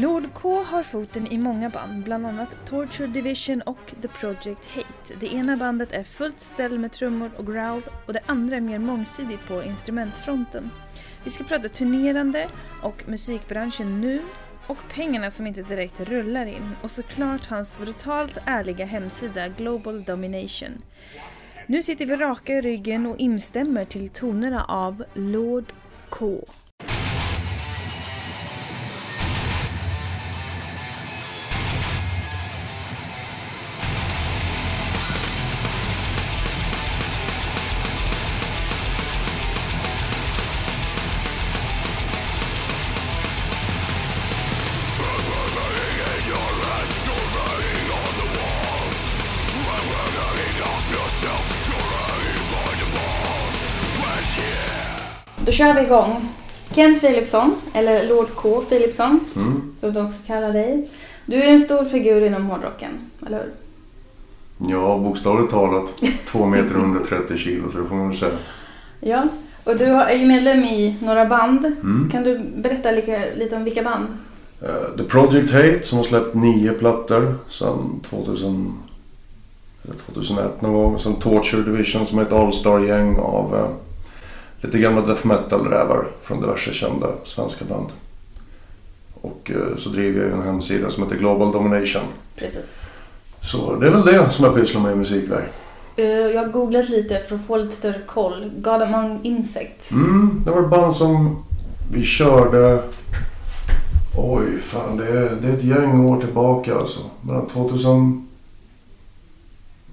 Lord K har foten i många band, bland annat Torture Division och The Project Hate. Det ena bandet är fullt ställ med trummor och growl och det andra är mer mångsidigt på instrumentfronten. Vi ska prata turnerande och musikbranschen nu och pengarna som inte direkt rullar in och såklart hans brutalt ärliga hemsida Global Domination. Nu sitter vi raka i ryggen och instämmer till tonerna av Lord K. kör vi igång. Kent Philipsson, eller Lord K Philipsson, Mm. som du också kallar dig. Du är en stor figur inom hårdrocken, eller hur? Ja, bokstavligt talat 2 meter och 130 kilo så det får man väl säga. Ja. Och du är ju medlem i några band. Mm. Kan du berätta lika, lite om vilka band? Eh, The Project Hate som har släppt nio plattor sedan 2000, eller 2001 någon gång. Sen Torture Division som är ett all-star-gäng av eh, lite gamla death metal-rävar från diverse kända svenska band. Och eh, så driver jag en hemsida som heter Global Domination. Precis. Så det är väl det som jag pysslar med i musikväg. Eh, Jag har googlat lite för att få lite större koll. God Among Insects. Mm, det var ett band som vi körde... Oj, fan det är, det är ett gäng år tillbaka alltså. Mellan 2000...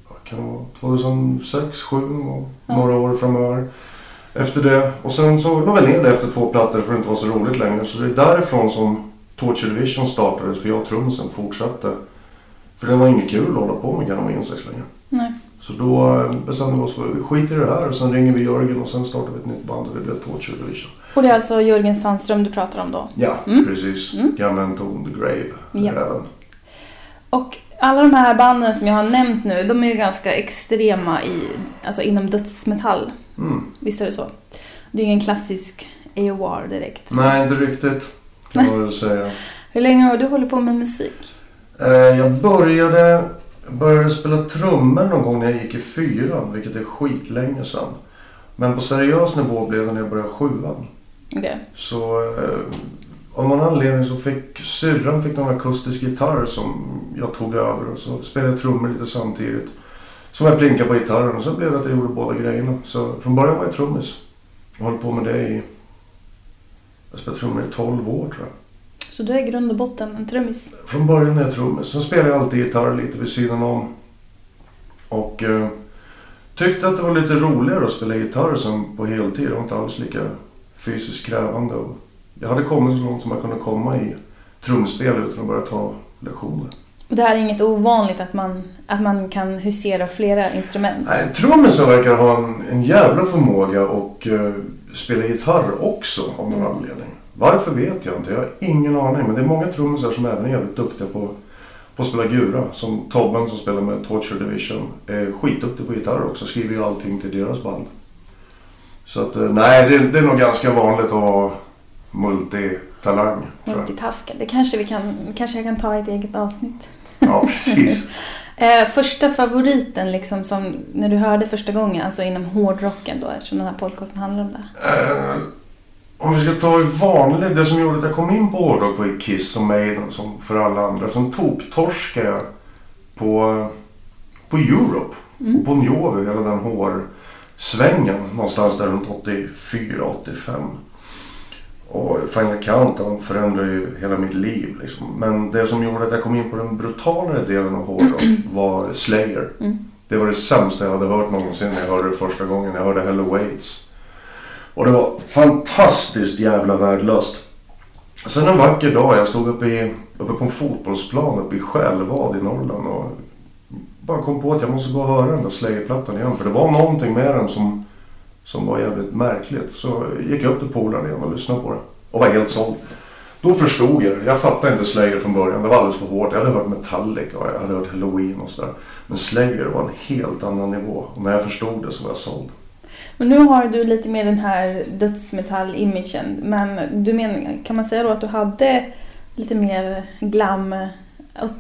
Vad kan det vara? 2006, 2007 och några år framöver. Efter det. Och sen så la vi ner det efter två plattor för det inte var så roligt längre. Så det är därifrån som Torture Division startades. För jag och trummisen fortsatte. För det var inget kul att hålla på med Gun Insects längre. Nej. Så då eh, bestämde vi oss för att vi skiter i det här och sen ringer vi Jörgen och sen startar vi ett nytt band och det blev Torture Division. Och det är alltså Jörgen Sandström du pratar om då. Ja, Mm. precis. Mm. Gamla Anton the Grave. Ja. Även. Och alla de här banden som jag har nämnt nu, de är ju ganska extrema i, alltså inom dödsmetall. Mm. Visst är det så? Det är ingen klassisk AOR direkt. Nej, inte riktigt kan man väl säga. Hur länge har du hållit på med musik? Eh, Jag började, började spela trummor någon gång när jag gick i fyran, vilket är skitlänge sedan. Men på seriös nivå blev det när jag började sjuan. Okej. Så eh, av någon anledning så fick syrran fick någon akustisk gitarr som jag tog över och så spelade jag trummor lite samtidigt. Som jag plinkade på gitarren och sen blev det att jag gjorde båda grejerna. Så från början var jag trummis. Jag höll på med det i... Jag spelade trummor i 12 år tror jag. Så du är i grund och botten en trummis? Från början är jag trummis. Sen spelade jag alltid gitarr lite vid sidan om. Och eh, tyckte att det var lite roligare att spela gitarr sen på heltid. Det var inte alls lika fysiskt krävande. Och jag hade kommit så långt som jag kunde komma i trumspel utan att börja ta lektioner. Det här är inget ovanligt att man, att man kan husera flera instrument? Nej, trummisen verkar ha en, en jävla förmåga att eh, spela gitarr också av någon anledning. Varför vet jag inte. Jag har ingen aning. Men det är många trummisar som även är jävligt duktiga på, på att spela gura. Som Tobben som spelar med Torture Division. Är skitduktig på gitarr också. Skriver ju allting till deras band. Så att, eh, nej, det, det är nog ganska vanligt att vara multitalang. Multitaska. Det kanske vi kan, kanske jag kan ta i ett eget avsnitt. Ja, precis. Eh, första favoriten liksom som när du hörde första gången, alltså inom hårdrocken då eftersom den här podcasten handlar om det. Eh, om vi ska ta i vanlig, det som gjorde att jag kom in på hårdrock var Kiss och Maiden som för alla andra. Sen toktorskade jag på, på Europe. Mm. Bon Jovi, hela den hårsvängen någonstans där runt 84-85. Och Final Countdown förändrade ju hela mitt liv. Liksom. Men det som gjorde att jag kom in på den brutalare delen av hårdrock var Slayer. Mm. Det var det sämsta jag hade hört någonsin när jag hörde det första gången. Jag hörde Hello Waits. Och det var fantastiskt jävla värdelöst. Sen en vacker dag, jag stod uppe, i, uppe på en fotbollsplan uppe i Självad i Norrland och bara kom på att jag måste gå och höra den där Slayer-plattan igen. För det var någonting med den som, som var jävligt märkligt. Så gick jag upp till polaren igen och lyssnade på det. Och var helt såld. Då förstod jag. Jag fattade inte Slayer från början. Det var alldeles för hårt. Jag hade hört Metallica och jag hade hört Halloween och sådär. Men Slayer var en helt annan nivå. Och när jag förstod det så var jag såld. Men nu har du lite mer den här dödsmetall-imagen. Men du menar, kan man säga då att du hade lite mer glam.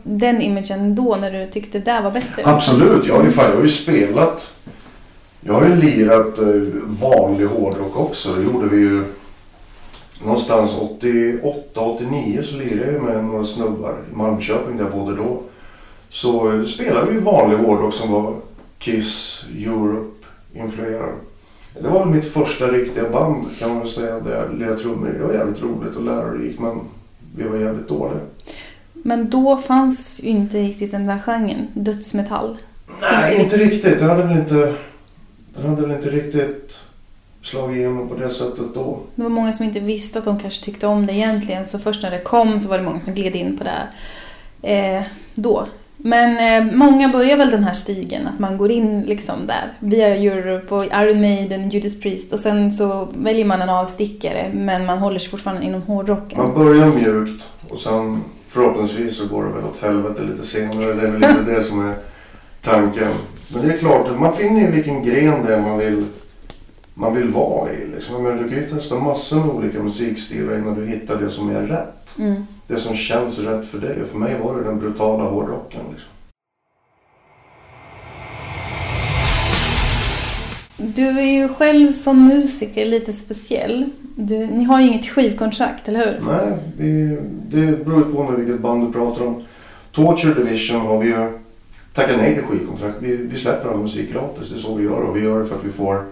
Den imagen då när du tyckte det var bättre? Absolut, jag har ju, fan, jag har ju spelat. Jag har ju lirat eh, vanlig hårdrock också. Det gjorde vi ju någonstans 88-89 så lirade jag ju med några snubbar i Malmköping där jag bodde då. Så eh, spelade vi ju vanlig hårdrock som var Kiss, Europe-influerad. Det var väl mitt första riktiga band kan man säga där jag lirade trummor. Det var jävligt roligt och lärorikt men vi var jävligt dåliga. Men då fanns ju inte riktigt den där genren, dödsmetall. Nej, inte riktigt. Den hade väl inte, den hade väl inte riktigt slagit igenom på det sättet då. Det var många som inte visste att de kanske tyckte om det egentligen. Så först när det kom så var det många som gled in på det eh, då. Men eh, många börjar väl den här stigen, att man går in liksom där via Europe och Iron Maiden, Judas Priest och sen så väljer man en avstickare men man håller sig fortfarande inom hårdrocken. Man börjar mjukt och sen förhoppningsvis så går det väl åt helvete lite senare. Det är väl lite det som är tanken. Men det är klart, man finner ju vilken gren det är man vill, man vill vara i. Liksom. Men du kan ju testa massor med olika musikstilar innan du hittar det som är rätt. Mm. Det som känns rätt för dig. Och för mig var det den brutala hårdrocken. Liksom. Du är ju själv som musiker lite speciell. Du, ni har ju inget skivkontrakt, eller hur? Nej, vi, det beror ju på med vilket band du pratar om. Torture Division har vi ju Tacka nej till skivkontrakt. Vi, vi släpper all musik gratis, det är så vi gör. Och vi gör det för att vi får,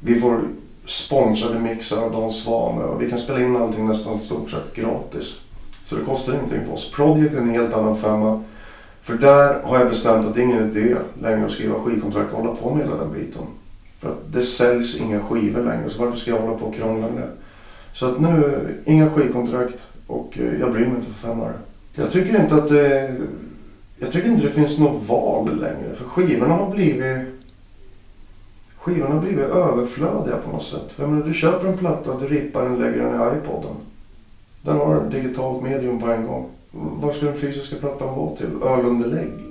vi får sponsrade mixar av Dan Svane och vi kan spela in allting nästan stort sett gratis. Så det kostar ingenting för oss. Project är en helt annan femma. För där har jag bestämt att det är ingen idé längre att skriva skivkontrakt och hålla på med hela den biten. För att det säljs inga skivor längre, så varför ska jag hålla på och krångla med det? Så att nu, inga skivkontrakt och eh, jag bryr mig inte för fem öre. Jag tycker inte att det... Jag tycker inte det finns något val längre, för skivorna har blivit... Skivorna har blivit överflödiga på något sätt. För jag menar, du köper en platta, du rippar den, lägger den i iPoden. Den har digitalt medium på en gång. Vad ska den fysiska plattan vara till? Ölunderlägg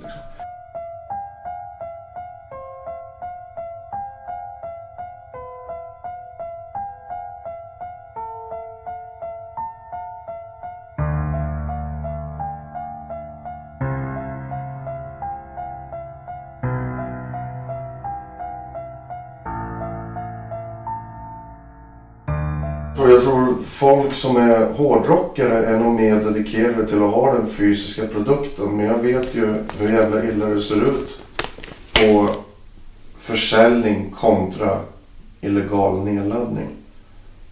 folk som är hårdrockare är nog mer dedikerade till att ha den fysiska produkten. Men jag vet ju hur jävla illa det ser ut på försäljning kontra illegal nedladdning.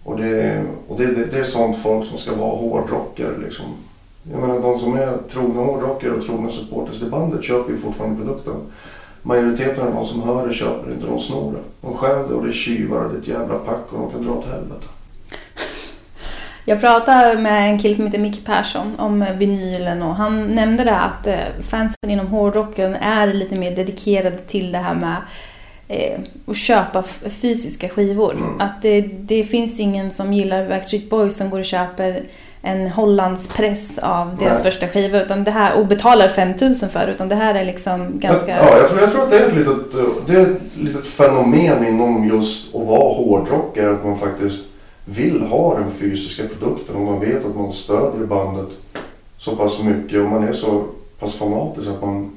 Och det, och det, det, det är sånt folk som ska vara hårdrockare liksom. Jag menar de som är trogna hårdrockare och trogna supporters till bandet köper ju fortfarande produkten. Majoriteten av de som hör det köper inte, de snor det. De stjäl det och det är tjuvar och det är ett jävla pack och de kan dra åt helvete. Jag pratade med en kille som heter Micke Persson om vinylen och han nämnde det att eh, fansen inom hårdrocken är lite mer dedikerade till det här med eh, att köpa fysiska skivor. Mm. Att det, det finns ingen som gillar Backstreet Boys som går och köper en Hollands press av deras Nej. första skiva utan det här, och betalar 5000 för utan det här är liksom ganska... Ja, jag tror, jag tror att det är, ett litet, det är ett litet fenomen inom just att vara hårdrockare. Att man faktiskt vill ha den fysiska produkten och man vet att man stödjer bandet så pass mycket och man är så pass fanatisk att man,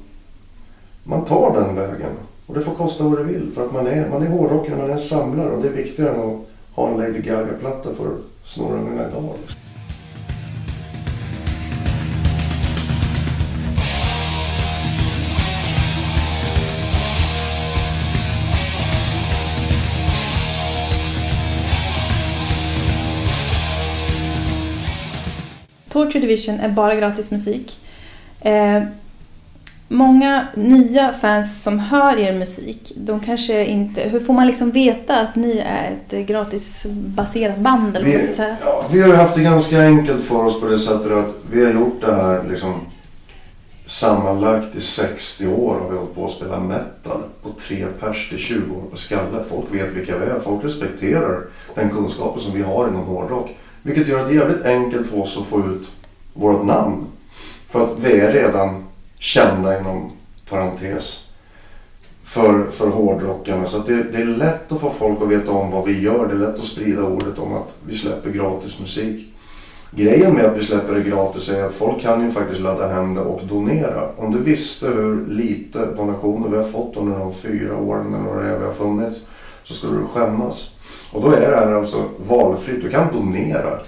man tar den vägen. Och det får kosta vad det vill för att man är, man är hårdrockare, man är samlare och det är viktigare än att ha en Lady Gaga-platta för att snurra mina idag. Liksom. Torture Division är bara gratis musik. Eh, många nya fans som hör er musik, de kanske inte... Hur får man liksom veta att ni är ett gratisbaserat band? Eller Vi, säga? ja, vi har haft det ganska enkelt för oss på det sättet att vi har gjort det här liksom sammanlagt i 60 år har vi hållit på att spela metal på tre pers till 20 år på skalle. Folk vet vilka vi är. Folk respekterar den kunskapen som vi har inom hårdrock. Vilket gör det jävligt enkelt för oss att få ut vårt namn. För att vi är redan kända inom parentes för, för hårdrockarna. Så att det, det är lätt att få folk att veta om vad vi gör. Det är lätt att sprida ordet om att vi släpper gratis musik. Grejen med att vi släpper det gratis är att folk kan ju faktiskt ladda hem det och donera. Om du visste hur lite donationer vi har fått under de fyra åren eller vad det är vi har funnits så skulle du skämmas. Och då är det här alltså valfritt. Du kan donera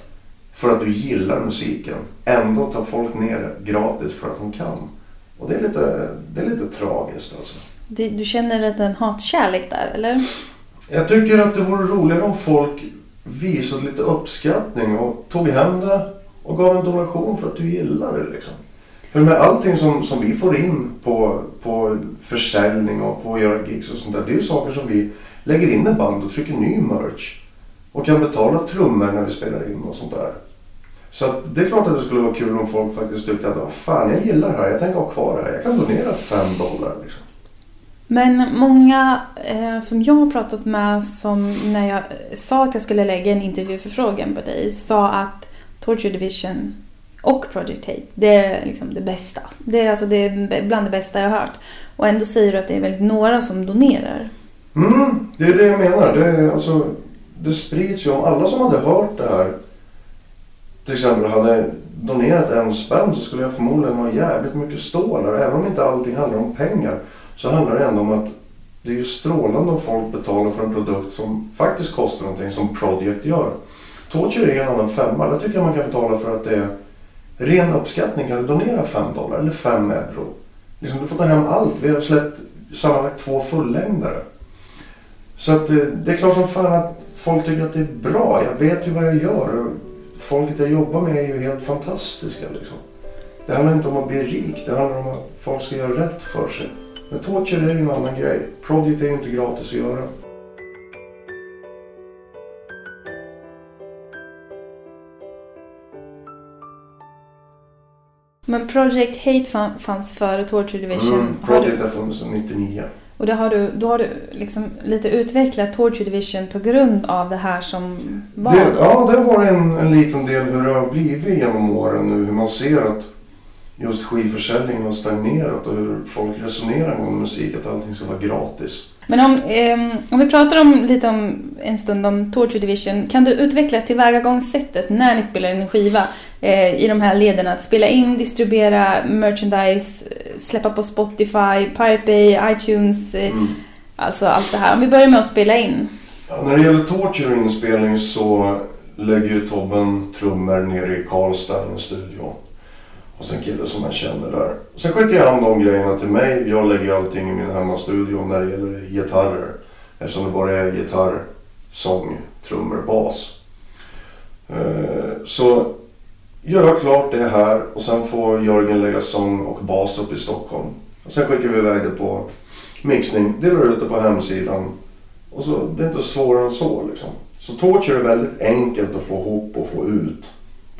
för att du gillar musiken. Ändå tar folk ner det gratis för att de kan. Och det är lite, det är lite tragiskt alltså. Du, du känner lite en hatkärlek där, eller? Jag tycker att det vore roligare om folk visade lite uppskattning och tog hem det och gav en donation för att du gillar det. Liksom. För med allting som, som vi får in på, på försäljning och på att göra gigs och sånt där. Det är ju saker som vi lägger in ett band och trycker ny merch. Och kan betala trummor när vi spelar in och sånt där. Så att det är klart att det skulle vara kul om folk faktiskt tyckte att fan jag gillar det här, jag tänker ha kvar det här. Jag kan donera fem dollar liksom. Men många eh, som jag har pratat med som när jag eh, sa att jag skulle lägga en intervjuförfrågan på dig sa att Torture Division och Project Hate, det är liksom det bästa. Det är, alltså, det är bland det bästa jag har hört. Och ändå säger du att det är väldigt några som donerar. Mm, det är det jag menar. Det, alltså, det sprids ju om alla som hade hört det här till exempel hade donerat en spänn så skulle jag förmodligen ha jävligt mycket stålar. Även om inte allting handlar om pengar så handlar det ändå om att det är ju strålande om folk betalar för en produkt som faktiskt kostar någonting som Project gör. Torture är en annan femma. Där tycker jag man kan betala för att det är ren uppskattning. Kan du donera 5 dollar eller 5 euro? Liksom, du får ta hem allt. Vi har släppt sammanlagt två fullängdare. Så att, eh, det är klart som fan att folk tycker att det är bra. Jag vet ju vad jag gör. Folket jag jobbar med är ju helt fantastiska. Liksom. Det handlar inte om att bli rik. Det handlar om att folk ska göra rätt för sig. Men Torture är ju en annan grej. Project är ju inte gratis att göra. Men Project Hate fanns före Torture Division. Mm, Project har funnits sedan 99. Och då har du, då har du liksom lite utvecklat Torture Division på grund av det här som var? Det, ja, det var en, en liten del hur det har blivit genom åren nu. Hur man ser att just skivförsäljningen har stagnerat och hur folk resonerar om musik, att allting ska vara gratis. Men om, eh, om vi pratar om, lite om en stund om Torture Division, kan du utveckla tillvägagångssättet när ni spelar in en skiva eh, i de här leden? Att spela in, distribuera merchandise, släppa på Spotify, Pirate Bay, iTunes, eh, mm. alltså allt det här. Om vi börjar med att spela in. Ja, när det gäller Torture inspelning så lägger ju Tobben trummor nere i Karlstad i en studio. Och sen kille som man känner där. Sen skickar han de grejerna till mig. Jag lägger allting i min hemmastudio när det gäller gitarrer. Eftersom det bara är gitarr, sång, trummor, bas. Eh, så gör jag klart det här och sen får Jörgen lägga sång och bas upp i Stockholm. Och sen skickar vi iväg det på mixning, delar ut det på hemsidan. Och så, det är inte svårare än så liksom. Så Torture är väldigt enkelt att få ihop och få ut.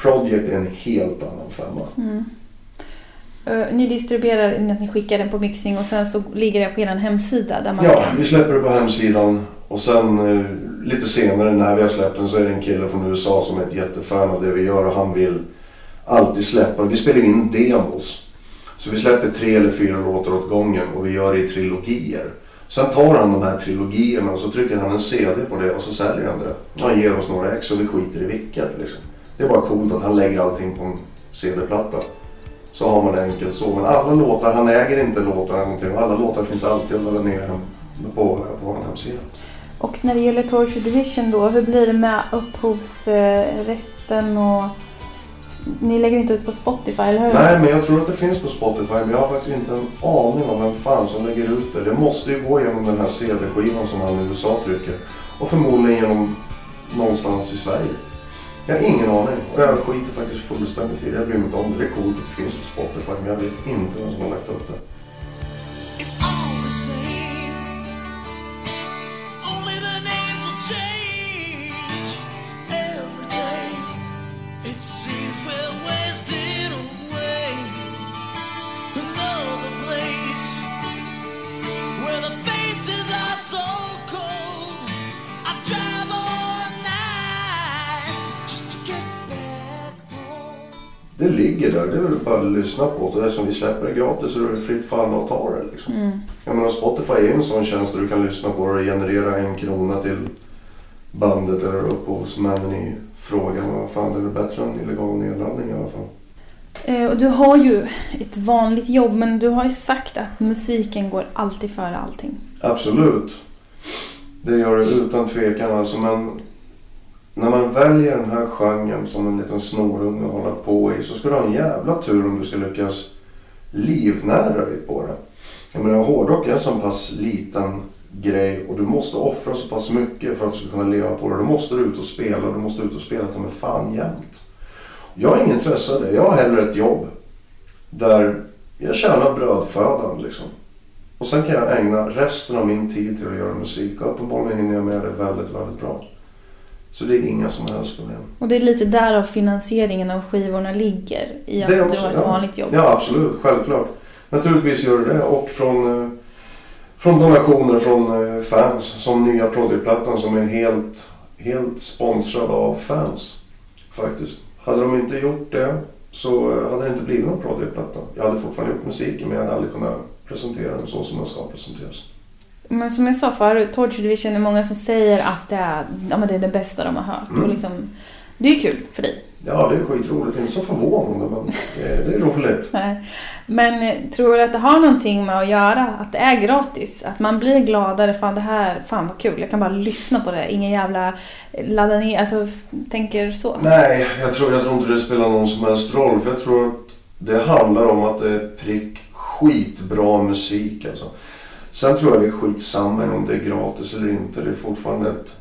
Project är en helt annan femma. Mm. Uh, ni distribuerar att ni skickar den på mixning och sen så ligger det på er hemsida? Där man ja, kan... vi släpper det på hemsidan och sen uh, lite senare när vi har släppt den så är det en kille från USA som är ett jättefan av det vi gör och han vill alltid släppa. Vi spelar in demos. Så vi släpper tre eller fyra låtar åt gången och vi gör det i trilogier. Sen tar han de här trilogierna och så trycker han en CD på det och så säljer han det. Han ger oss några ex och vi skiter i vilket liksom. Det är bara coolt att han lägger allting på en CD-platta. Så har man det enkelt så. Men alla låtar, han äger inte låtar eller någonting. Alla låtar finns alltid att ladda ner på, på vår hemsida. Och när det gäller Torture Division då, hur blir det med upphovsrätten och ni lägger inte ut på Spotify, eller hur? Nej, men jag tror att det finns på Spotify. Men jag har faktiskt inte en aning om vem fan som lägger ut det. Det måste ju gå genom den här CD-skivan som han i USA trycker. Och förmodligen genom någonstans i Sverige. Jag har ingen aning. Och jag skiter faktiskt fullständigt i det. Jag bryr mig inte om det. Det är coolt att det finns på Spotify. Men jag vet inte vem som har lagt upp det. Det ligger där. Det är väl bara att lyssna på det. Eftersom vi släpper det gratis så är det fritt fall att ta det. Liksom. Mm. Jag menar Spotify är en sån tjänst där du kan lyssna på det och generera en krona till bandet eller upphovsmännen i frågan. Vad fan, det är väl bättre än illegal nedladdning i alla fall. Eh, och du har ju ett vanligt jobb men du har ju sagt att musiken går alltid före allting. Absolut. Det gör det utan tvekan alltså. Men när man väljer den här genren som en liten snorunge att hålla på i så ska du ha en jävla tur om du ska lyckas livnära dig på det. Jag menar hårdrock är en så pass liten grej och du måste offra så pass mycket för att du ska kunna leva på det. Då måste du ut och spela och du måste ut och spela till med fan jämt. Jag har inget intresse av det. Jag har hellre ett jobb där jag tjänar brödfödan liksom. Och sen kan jag ägna resten av min tid till att göra musik och uppenbarligen hinner jag med det väldigt, väldigt bra. Så det är inga som helst problem. Och det är lite där av finansieringen av skivorna ligger i att Det du har ett ja. vanligt jobb. Ja, absolut. Självklart. Naturligtvis gör det det. Och från, eh, från donationer från eh, fans. Som nya Prodigy-plattan som är helt, helt sponsrad av fans. Faktiskt. Hade de inte gjort det så eh, hade det inte blivit någon Prodigy-platta. Jag hade fortfarande gjort musiken men jag hade aldrig kunnat presentera den så som den ska presenteras. Men som jag sa förut, Torture Division är många som säger att det är, ja, men det, är det bästa de har hört. Mm. Och liksom, det är ju kul för dig. Ja, det är skitroligt. Inte så förvånande men det, är roligt. Nej. Men eh, tror du att det har någonting med att göra att det är gratis? Att man blir gladare, fan det här, fan vad kul, jag kan bara lyssna på det, ingen jävla eh, ladda ner, alltså tänker så. Nej, jag tror, jag tror inte det spelar någon som helst roll. För jag tror att det handlar om att det är prick skitbra musik alltså. Sen tror jag det är skitsamma om det är gratis eller inte. Det är fortfarande ett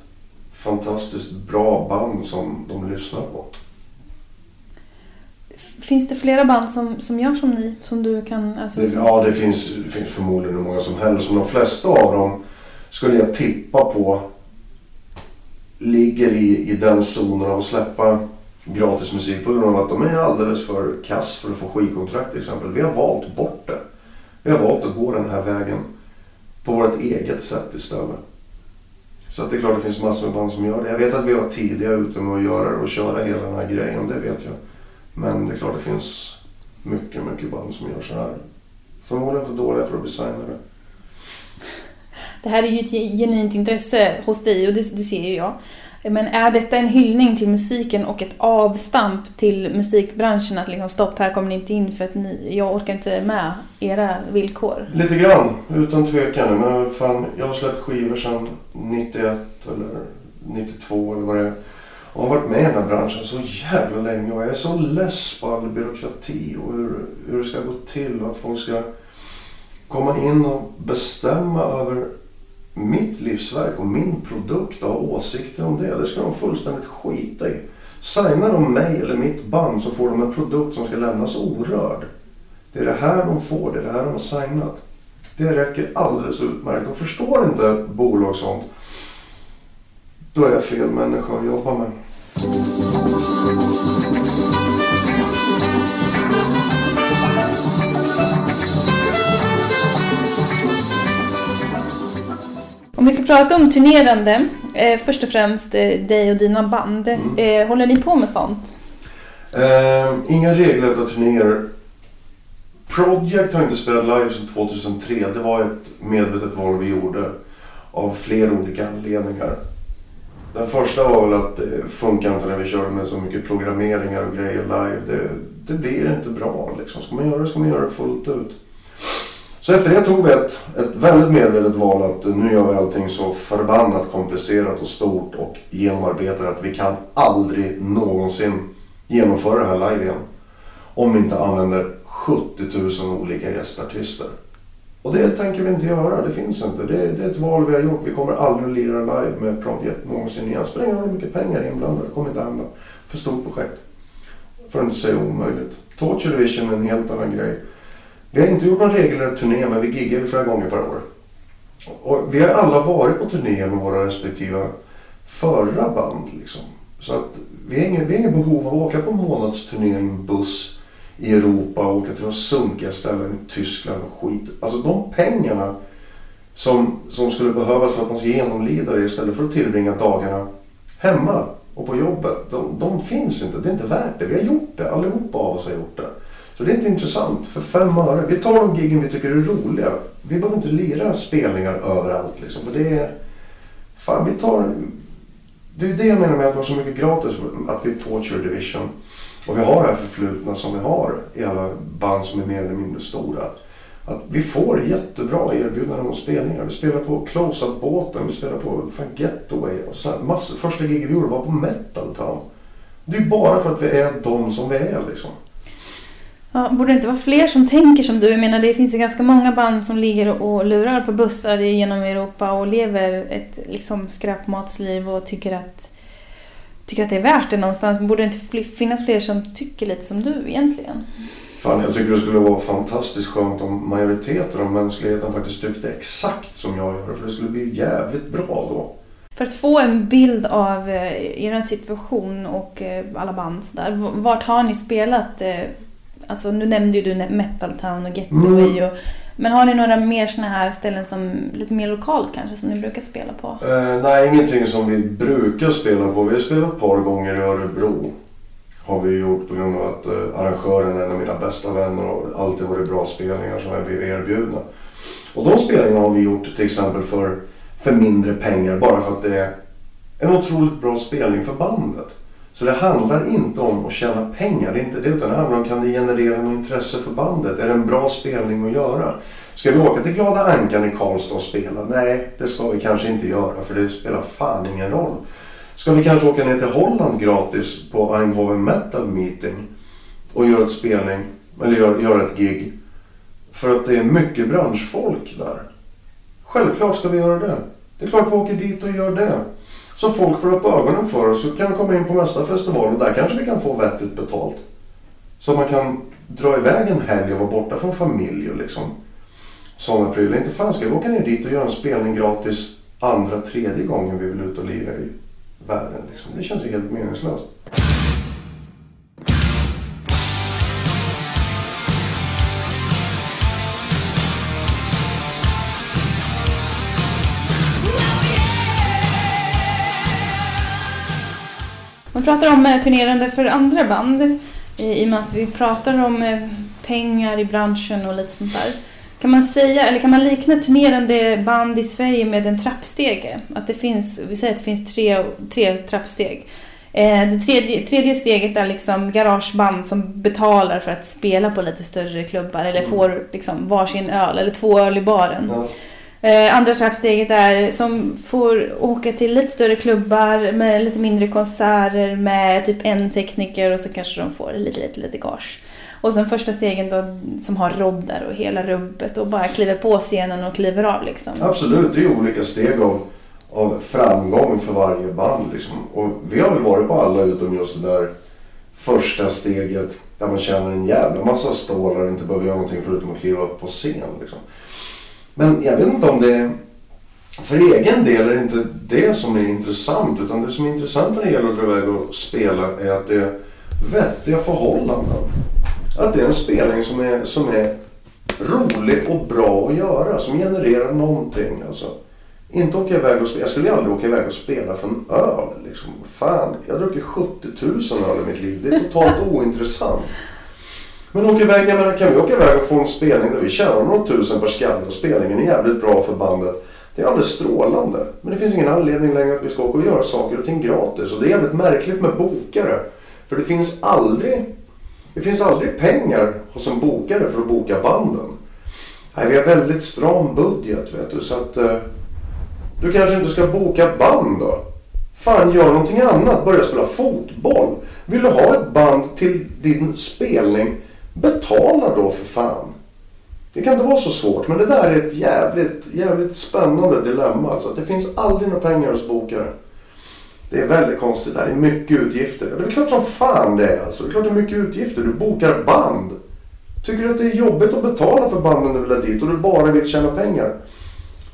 fantastiskt bra band som de lyssnar på. Finns det flera band som, som gör som ni? Som du kan... Alltså, Det, som, ja, det finns, finns förmodligen hur många som helst. Men de flesta av dem skulle jag tippa på ligger i, i den zonen av att släppa gratis musik på grund av att de är alldeles för kass för att få skivkontrakt till exempel. Vi har valt bort det. Vi har valt att gå den här vägen på vårt eget sätt istället. Så att det är klart det finns massor med band som gör det. Jag vet att vi var tidiga ute med att göra det och köra hela den här grejen, det vet jag. Men det är klart det finns mycket, mycket band som gör så här. Förmodligen för dåliga för att bli signade. det här är ju ett genuint intresse hos dig och det, det ser ju jag. Men är detta en hyllning till musiken och ett avstamp till musikbranschen? Att liksom stopp, här kommer ni inte in för att ni, jag orkar inte med era villkor. Lite grann, utan tvekan. Men fan, jag har släppt skivor sedan 91 eller 92 eller vad det är. Och har varit med i den här branschen så jävla länge och jag är så less på all byråkrati och hur, hur det ska gå till och att folk ska komma in och bestämma över mitt livsverk och min produkt och ha åsikter om det. Det ska de fullständigt skita i. Signar de mig eller mitt band så får de en produkt som ska lämnas orörd. Det är det här de får, det är det här de har signat. Det räcker alldeles utmärkt. Och förstår inte bolag sånt, då är jag fel människa att jobba med. Ska prata om turnerande, eh, först och främst eh, dig och dina band. Mm. Eh, håller ni på med sånt? Eh, inga regelrätta turnéer. Project har inte spelat live sedan 2003. Det var ett medvetet val vi gjorde. Av flera olika anledningar. Den första var väl att det funkar inte när vi körde med så mycket programmeringar och grejer live. Det, det blir inte bra liksom. Ska man göra det ska man göra det fullt ut. Så efter det tog vi ett, ett väldigt medvetet val att nu gör vi allting så förbannat komplicerat och stort och genomarbetat att vi kan aldrig någonsin genomföra det här live igen. Om vi inte använder 70 000 olika gästartister. Och det tänker vi inte göra, det finns inte. Det, det är ett val vi har gjort. Vi kommer aldrig att lira live med Project någonsin igen. Spelar ingen roll hur mycket pengar inblandade, det kommer inte hända. För stort projekt. För att inte säga omöjligt. Torture Division är en helt annan grej. Vi har inte gjort någon regelrätt turné men vi giggar ju flera gånger per år. Och vi har alla varit på turné med våra respektive förra band. Liksom. Så att vi har inget vi har behov av att åka på månadsturné i en buss i Europa och åka till några sunkiga ställen i Tyskland och skit. Alltså de pengarna som, som skulle behövas för att man ska genomlida det istället för att tillbringa dagarna hemma och på jobbet. De, de finns inte. Det är inte värt det. Vi har gjort det. Allihopa av oss har gjort det. Så det är inte intressant. För fem öre. Vi tar de giggen vi tycker är roliga. Vi behöver inte lira spelningar överallt liksom. Det är... Fan, vi tar det är det jag menar med att vara så mycket gratis. Att vi är Torture Division. Och vi har det här förflutna som vi har i alla band som är mer eller mindre stora. Att vi får jättebra erbjudanden om spelningar. Vi spelar på Close-Up-båten, vi spelar på fan Getaway. Och så här, massor. Första giget vi gjorde var på Metal Town. Det är ju bara för att vi är de som vi är liksom. Ja, borde det inte vara fler som tänker som du? Jag menar det finns ju ganska många band som ligger och lurar på bussar genom Europa och lever ett liksom skräpmatsliv och tycker att, tycker att det är värt det någonstans. Borde det inte finnas fler som tycker lite som du egentligen? Fan, jag tycker det skulle vara fantastiskt skönt om majoriteten av mänskligheten faktiskt tyckte exakt som jag gör. För det skulle bli jävligt bra då. För att få en bild av eh, er situation och eh, alla band där. Vart har ni spelat eh, Alltså nu nämnde ju du Metal Town och Getaway. Mm. Och, men har ni några mer såna här ställen som lite mer lokalt kanske som ni brukar spela på? Uh, nej, ingenting som vi brukar spela på. Vi har spelat ett par gånger i Örebro. Har vi gjort på grund av att uh, arrangören är en av mina bästa vänner och alltid varit bra spelningar som vi blivit erbjudna. Och de spelningarna har vi gjort till exempel för, för mindre pengar bara för att det är en otroligt bra spelning för bandet. Så det handlar inte om att tjäna pengar, det är inte det, utan det handlar om kan det generera något intresse för bandet? Är det en bra spelning att göra? Ska vi åka till Glada Ankan i Karlstad och spela? Nej, det ska vi kanske inte göra för det spelar fan ingen roll. Ska vi kanske åka ner till Holland gratis på Eindhoven Metal Meeting och göra ett spelning, eller göra, göra ett gig? För att det är mycket branschfolk där. Självklart ska vi göra det. Det är klart vi åker dit och gör det. Så folk får upp ögonen för oss så kan vi komma in på nästa festival och där kanske vi kan få vettigt betalt. Så man kan dra iväg en helg och vara borta från familj och liksom sådana prylar. Inte fan ska vi åka ner dit och göra en spelning gratis andra, tredje gången vi vill ut och lira i världen. Liksom. Det känns ju helt meningslöst. Man pratar om eh, turnerande för andra band i och med att vi pratar om eh, pengar i branschen och lite sånt där. Kan man säga, eller kan man likna turnerande band i Sverige med en trappstege? Att det finns, vi säger att det finns tre, tre trappsteg. Eh, det tredje, tredje steget är liksom garageband som betalar för att spela på lite större klubbar eller mm. får liksom varsin öl eller två öl i baren. Ja. Eh, andra trappsteget är som får åka till lite större klubbar med lite mindre konserter med typ en tekniker och så kanske de får lite, lite, lite gage. Och sen första stegen då som har roddar och hela rubbet och bara kliver på scenen och kliver av liksom. Absolut, det är olika steg av, av framgång för varje band liksom. Och vi har väl varit på alla utom just det där första steget där man känner en jävla massa stålar och inte behöver göra någonting förutom att kliva upp på scen liksom. Men jag vet inte om det... För egen del är det inte det som är intressant. Utan det som är intressant när det gäller att dra iväg och spela är att det är vettiga förhållanden. Att det är en spelning som är, som är rolig och bra att göra. Som genererar någonting. Alltså. Inte åka iväg och spela. Jag skulle aldrig åka iväg och spela för en öl. Liksom. Fan, jag har druckit 70 000 öl i mitt liv. Det är totalt ointressant. Men åka iväg, jag menar, kan vi åka iväg och få en spelning där vi tjänar några tusen per skalle och spelningen är jävligt bra för bandet. Det är alldeles strålande. Men det finns ingen anledning längre att vi ska åka och göra saker och ting gratis. Och det är jävligt märkligt med bokare. För det finns aldrig, det finns aldrig pengar hos en bokare för att boka banden. Nej, vi har väldigt stram budget vet du. Så att eh, du kanske inte ska boka band då. Fan, gör någonting annat. Börja spela fotboll. Vill du ha ett band till din spelning Betala då för fan. Det kan inte vara så svårt men det där är ett jävligt, jävligt spännande dilemma. Alltså, det finns aldrig några pengar hos bokare. Det är väldigt konstigt. Det är mycket utgifter. Det är klart som fan det är. Alltså. Det är klart det är mycket utgifter. Du bokar band. Tycker du att det är jobbigt att betala för banden du vill ha dit och du bara vill tjäna pengar?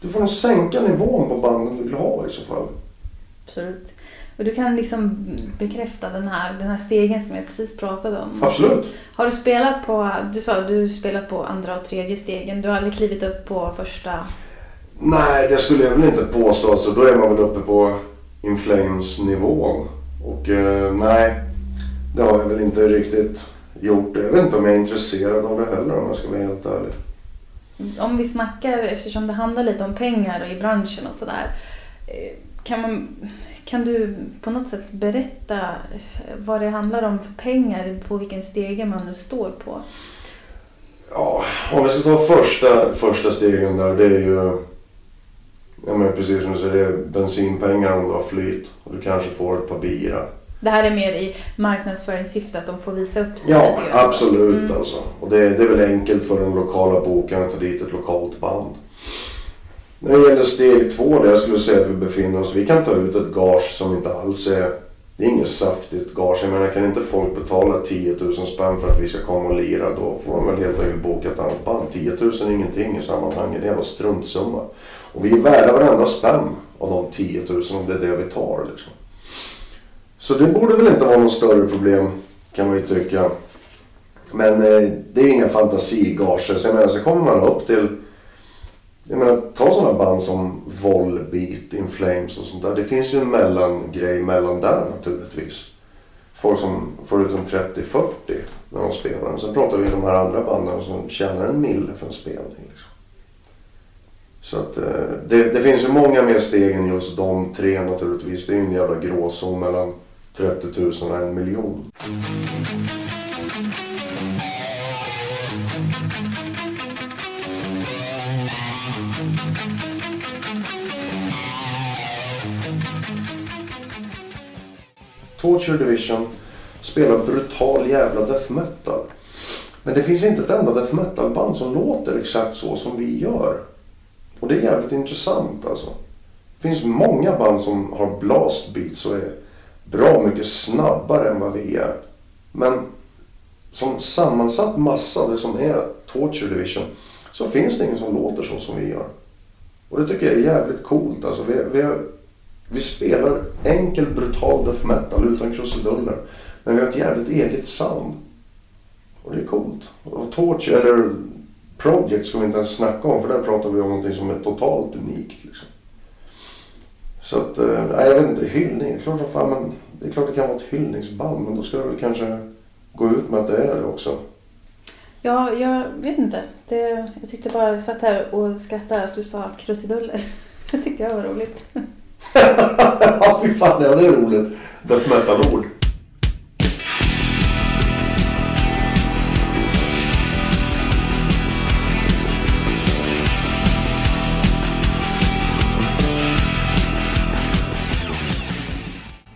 Du får nog sänka nivån på banden du vill ha i så fall. Absolut. Och du kan liksom bekräfta den här, den här stegen som jag precis pratade om. Absolut. Har du spelat på, du sa du spelat på andra och tredje stegen. Du har aldrig klivit upp på första? Nej, det skulle jag väl inte påstå. Alltså, då är man väl uppe på Inflames nivån. Och eh, nej, det har jag väl inte riktigt gjort. Jag vet inte om jag är intresserad av det heller om jag ska vara helt ärlig. Om vi snackar, eftersom det handlar lite om pengar och i branschen och sådär. Eh, kan, man, kan du på något sätt berätta vad det handlar om för pengar, på vilken stege man nu står på? Ja, om vi ska ta första, första stegen där, det är ju... Ja men precis som du säger, det är bensinpengar om du har flyt. Och du kanske får ett par bira. Det här är mer i marknadsföringssyfte, att de får visa upp sig Ja, absolut Mm. alltså. Och det, det är väl enkelt för den lokala bokaren att ta dit ett lokalt band. När det gäller steg två, där jag skulle säga att vi befinner oss, vi kan ta ut ett gage som inte alls är, det är inget saftigt gage. Jag menar, kan inte folk betala 10 000 spänn för att vi ska komma och lira, då får de väl helt enkelt boka ett annat band. 10 000 är ingenting i sammanhanget, det är en jävla struntsumma. Och vi är värda varenda spänn av de 10 000 om det är det vi tar liksom. Så det borde väl inte vara något större problem kan man ju tycka. Men eh, det är inga fantasigager. Så jag menar så kommer man upp till jag menar, ta sådana band som Volbeat, In Flames och sånt där. Det finns ju en mellangrej mellan där naturligtvis. Folk som får ut en 30-40 när de spelar. Sen pratar vi om de här andra banden som tjänar en mille för en spelning. Liksom. Så att eh, det, det finns ju många mer steg än just de tre naturligtvis. Det är ju en jävla gråzon mellan 30 000 och en miljon. Torture Division spelar brutal jävla death metal. Men det finns inte ett enda death metal band som låter exakt så som vi gör. Och det är jävligt intressant alltså. Det finns många band som har blast beats och är bra mycket snabbare än vad vi är. Men som sammansatt massa, det som är Torture Division, så finns det ingen som låter så som vi gör. Och det tycker jag är jävligt coolt. Alltså, vi, vi, har, vi spelar enkel, brutal death metal utan krusiduller. Men vi har ett jävligt eget sound. Och det är coolt. Och Torch eller Project ska vi inte ens snacka om, för där pratar vi om någonting som är totalt unikt. Liksom. Så att, eh, nej jag vet inte, hyllning, det är klart, fan, men det är klart det kan vara ett hyllningsband, men då ska det väl kanske gå ut med att det är det också. Ja, jag vet inte. Det, jag tyckte bara jag satt här och skrattade att du sa krusiduller. Det tyckte jag var roligt. ja, fy fan, ja det är roligt. Death metal-ord.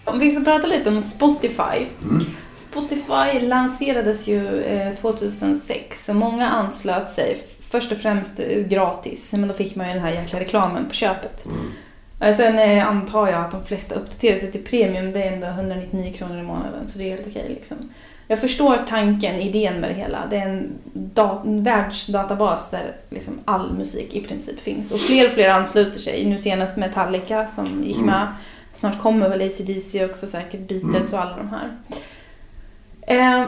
Om vi ska prata lite om Spotify. Mm. Spotify lanserades ju eh, 2006 och många anslöt sig. Först och främst eh, gratis, men då fick man ju den här jäkla reklamen på köpet. Mm. Sen eh, antar jag att de flesta uppdaterar sig till premium, det är ändå 199 kronor i månaden så det är helt okej liksom. Jag förstår tanken, idén med det hela. Det är en, dat- en världsdatabas där liksom all musik i princip finns. Och fler och fler ansluter sig. Nu senast Metallica som gick Mm. med. Snart kommer väl AC/DC också säkert, Beatles Mm. och alla de här. Eh,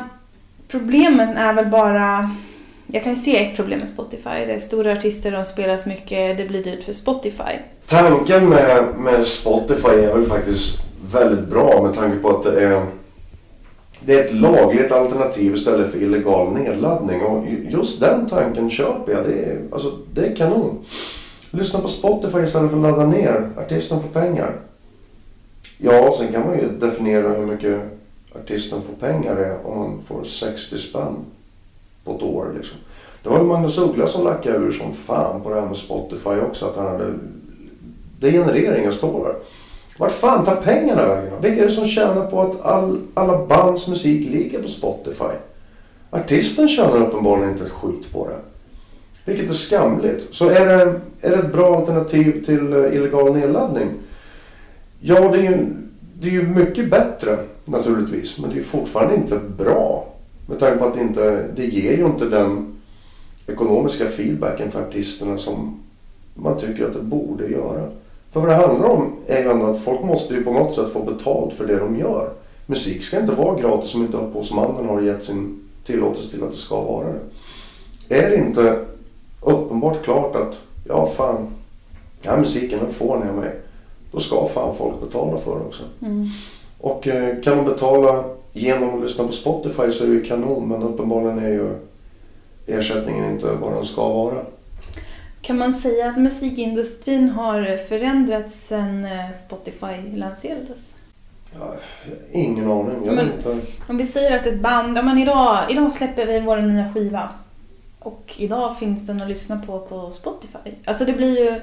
problemen är väl bara... Jag kan se ett problem med Spotify. Det är stora artister, de spelas mycket, det blir dyrt för Spotify. Tanken med, med Spotify är väl faktiskt väldigt bra med tanke på att det är, det är ett lagligt alternativ istället för illegal nedladdning. Och just den tanken köper jag. Det är, alltså, det är kanon. Lyssna på Spotify istället för att ladda ner. Artisten får pengar. Ja, sen kan man ju definiera hur mycket artisten får pengar är om man får 60 spänn på ett år. Liksom. Det var ju Magnus Uggla som lackade ur som fan på det här med Spotify också. Att han hade... Det genererar inga stålar. Vart fan tar pengarna vägen? då? Vilka är det som tjänar på att all, alla bands musik ligger på Spotify? Artisten tjänar uppenbarligen inte ett skit på det. Vilket är skamligt. Så är det, är det ett bra alternativ till eh, illegal nedladdning? Ja, det är ju, det är ju mycket bättre naturligtvis. Men det är fortfarande inte bra. Med tanke på att det inte, det ger ju inte den ekonomiska feedbacken för artisterna som man tycker att det borde göra. För vad det handlar om är ju ändå att folk måste ju på något sätt få betalt för det de gör. Musik ska inte vara gratis om inte upphovsmannen har gett sin tillåtelse till att det ska vara det. Är det inte uppenbart klart att ja fan, den här musiken den får ni av mig. Då ska fan folk betala för det också. Mm. Och eh, kan de betala genom att lyssna på Spotify så är det ju kanon men uppenbarligen är ju ersättningen inte vad den ska vara. Kan man säga att musikindustrin har förändrats sedan eh, Spotify lanserades? Ja, ingen aning. Jag Men- inte. Om vi säger att ett band, ja men idag, idag släpper vi vår nya skiva. Och idag finns den att lyssna på på Spotify. Alltså det blir ju,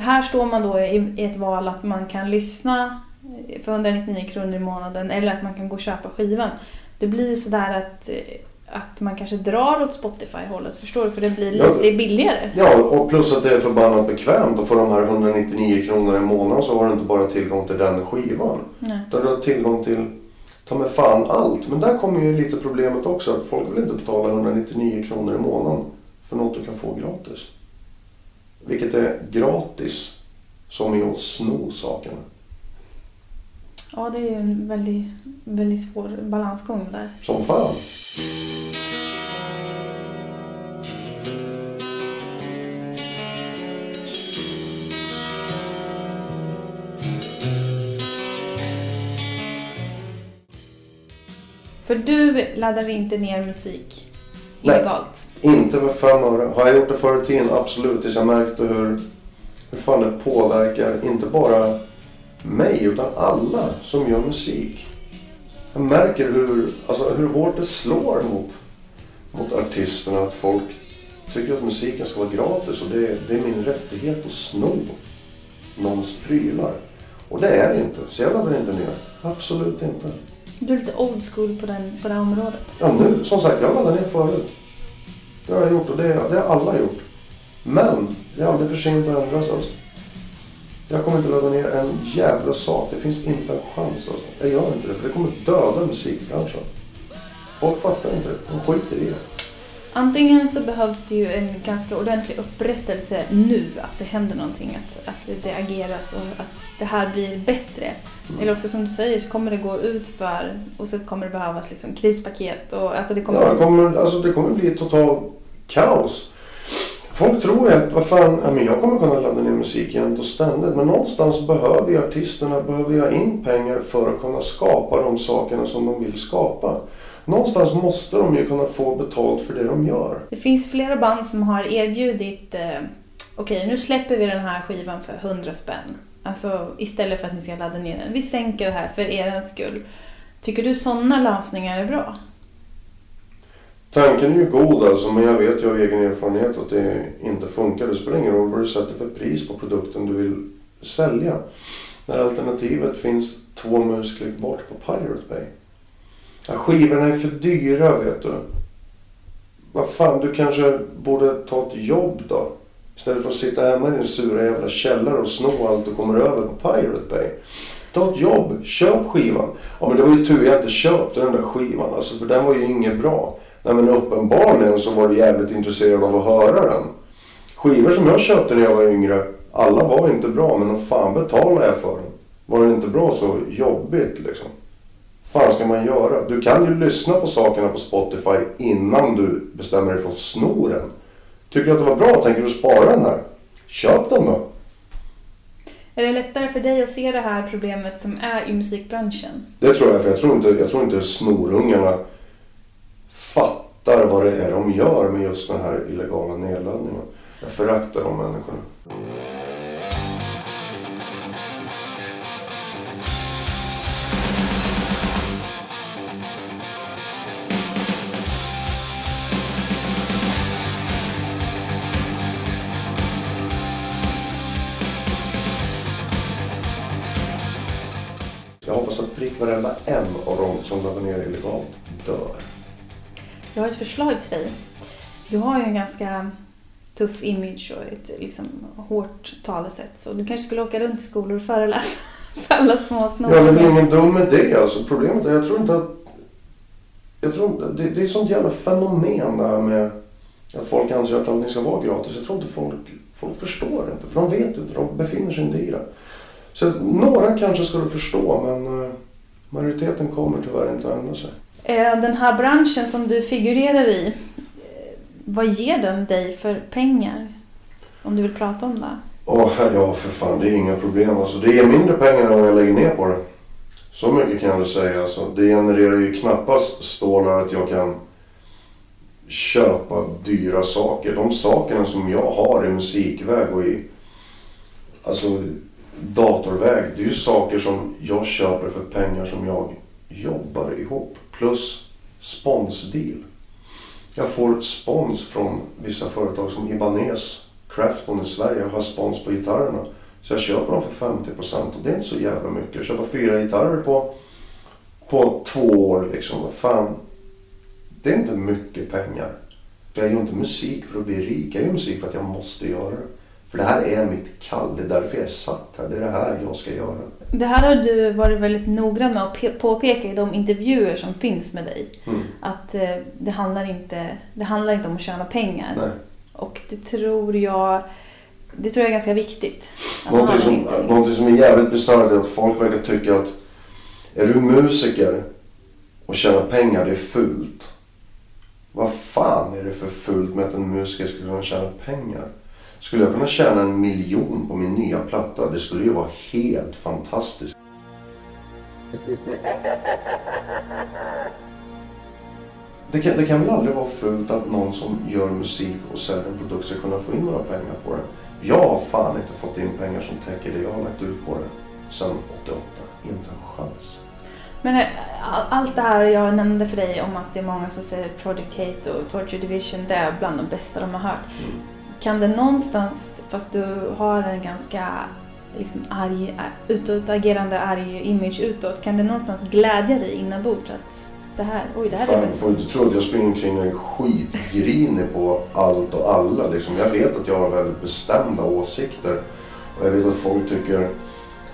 här står man då i, i ett val att man kan lyssna för 199 kronor i månaden eller att man kan gå och köpa skivan. Det blir ju sådär att, eh, att man kanske drar åt Spotify-hållet, förstår du? För det blir Ja. lite billigare. Ja, och plus att det är förbannat bekvämt och för de här 199 kronor i månaden så har du inte bara tillgång till den skivan. Nej. Utan du har tillgång till, ta med fan allt. Men där kommer ju lite problemet också att folk vill inte betala 199 kronor i månaden för något du kan få gratis. Vilket är gratis som i att sno sakerna. Ja, det är ju en väldigt, väldigt svår balansgång där. Som fan. För du laddar inte ner musik Nej. illegalt. Inte för fem öre. Har jag gjort det förr i tiden? Absolut. Tills jag märkte hur, hur fan det påverkar inte bara mig utan alla som gör musik. Jag märker hur, alltså, hur hårt det slår mot, mot artisterna att folk tycker att musiken ska vara gratis och det, det är min rättighet att sno någons prylar. Och det är det inte. Så jag laddar inte ner. Absolut inte. Du är lite old school på, den, på det här området. Ja, nu, som sagt, jag laddade ner förut. Det har jag gjort och det, det har alla gjort. Men det är aldrig för sent att ändra sig. Jag kommer inte ladda ner en jävla sak. Det finns inte en chans. Alltså. Jag gör inte det, för det kommer döda musikbranschen. Folk fattar inte det. De skiter i det. Antingen så behövs det ju en ganska ordentlig upprättelse nu, att det händer någonting, att, att det ageras och att det här blir bättre. Eller också som du säger så kommer det gå ut för och så kommer det behövas liksom krispaket och alltså det kommer... Ja, det, kommer, alltså, det kommer bli total kaos. Folk tror ju att vad fan, ja, men jag kommer kunna ladda ner musik jämt och ständigt. Men någonstans behöver ju artisterna behöver jag ha in pengar för att kunna skapa de sakerna som de vill skapa. Någonstans måste de ju kunna få betalt för det de gör. Det finns flera band som har erbjudit eh, okej nu släpper vi den här skivan för 100 spänn. Alltså istället för att ni ska ladda ner den. Vi sänker det här för er skull. Tycker du sådana lösningar är bra? Tanken är ju god alltså, men jag vet ju av egen erfarenhet att det inte funkar. Det spelar ingen roll vad du sätter för pris på produkten du vill sälja. När alternativet finns två musklick bort på Pirate Bay. Ja, skivorna är för dyra vet du. Vad fan, du kanske borde ta ett jobb då. Istället för att sitta hemma i din sura jävla källare och sno allt du kommer över på Pirate Bay. Ta ett jobb, köp skivan. Ja men det var ju tur jag inte köpte den där skivan alltså, för den var ju inget bra. Nej men uppenbarligen så var du jävligt intresserad av att höra den. Skivor som jag köpte när jag var yngre, alla var inte bra men vad fan betalade jag för den? Var den inte bra så jobbigt liksom. fan ska man göra? Du kan ju lyssna på sakerna på Spotify innan du bestämmer dig för att sno den. Tycker du att det var bra? Tänker du spara den här? Köp den då. Är det lättare för dig att se det här problemet som är i musikbranschen? Det tror jag, för jag tror inte, jag tror inte snorungarna fattar vad det är de gör med just den här illegala nedladdningen. Jag föraktar de människorna. Jag hoppas att prick varenda en av dem som laddar ner illegalt dör. Jag har ett förslag till dig. Du har ju en ganska tuff image och ett liksom, hårt talesätt. Så du kanske skulle åka runt i skolor och föreläsa för alla små Ja, men det är ingen dum idé alltså. Problemet är, jag tror inte att... Jag tror inte, det, det är sånt jävla fenomen det här med att folk anser att allting ska vara gratis. Jag tror inte folk, folk förstår inte. För de vet inte, de befinner sig inte i det. Så några kanske skulle förstå men eh, majoriteten kommer tyvärr inte att ändra sig. Eh, Den här branschen som du figurerar i, eh, vad ger den dig för pengar? Om du vill prata om det. Åh, ja för fan, det är inga problem. Alltså, det är mindre pengar än vad jag lägger ner på det. Så mycket kan jag väl säga. Alltså, det genererar ju knappast stålar att jag kan köpa dyra saker. De sakerna som jag har i musikväg och i alltså, datorväg. Det är ju saker som jag köper för pengar som jag jobbar ihop. Plus sponsdeal. Jag får spons från vissa företag som Ibanez, Crafton i Sverige har spons på gitarrerna. Så jag köper dem för 50% och det är inte så jävla mycket. Jag köper fyra gitarrer på, på två år liksom. Vad fan. Det är inte mycket pengar. Jag gör inte musik för att bli rik. Jag gör musik för att jag måste göra det. För det här är mitt kall. Det är därför jag är satt här. Det är det här jag ska göra. Det här har du varit väldigt noggrann med att påpeka i de intervjuer som finns med dig. Mm. Att eh, det, handlar inte, det handlar inte om att tjäna pengar. Nej. Och det tror jag det tror jag är ganska viktigt. Någonting som, någonting som är jävligt bisarrt är att folk verkar tycka att är du musiker och tjänar pengar, det är fult. Vad fan är det för fult med att en musiker ska kunna tjäna pengar? Skulle jag kunna tjäna en miljon på min nya platta, det skulle ju vara helt fantastiskt. Det kan, det kan väl aldrig vara fult att någon som gör musik och säljer en produkt ska kunna få in några pengar på det. Jag har fan inte fått in pengar som täcker det jag har lagt ut på det sedan 88. Inte en chans. Men eh, all- allt det här jag nämnde för dig om att det är många som säger Project Hate och Torture Division, det är bland de bästa de har hört. Mm. Kan det någonstans, fast du har en ganska liksom arg, utåtagerande arg image utåt, kan det någonstans glädja dig inombords att det här, oj det här är Fan, bäst. får inte tro att jag springer omkring och är skitgrinig på allt och alla. Liksom. Jag vet att jag har väldigt bestämda åsikter. Och jag vet att folk tycker...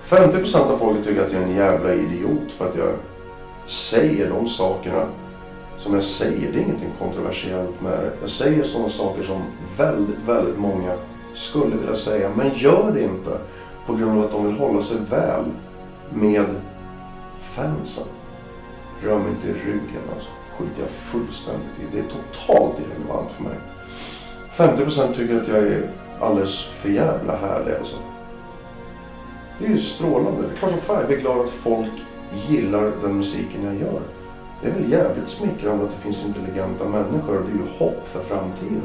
50% av folket tycker att jag är en jävla idiot för att jag säger de sakerna som jag säger. Det är ingenting kontroversiellt med det. Jag säger sådana saker som väldigt, väldigt många skulle vilja säga. Men gör det inte på grund av att de vill hålla sig väl med fansen. Rör mig inte i ryggen alltså. skiter jag fullständigt i. Det är totalt irrelevant för mig. 50% tycker att jag är alldeles för jävla härlig alltså. Det är ju strålande. Det är klart som fan jag blir glad att folk gillar den musiken jag gör. Det är väl jävligt smickrande att det finns intelligenta människor och det är ju hopp för framtiden.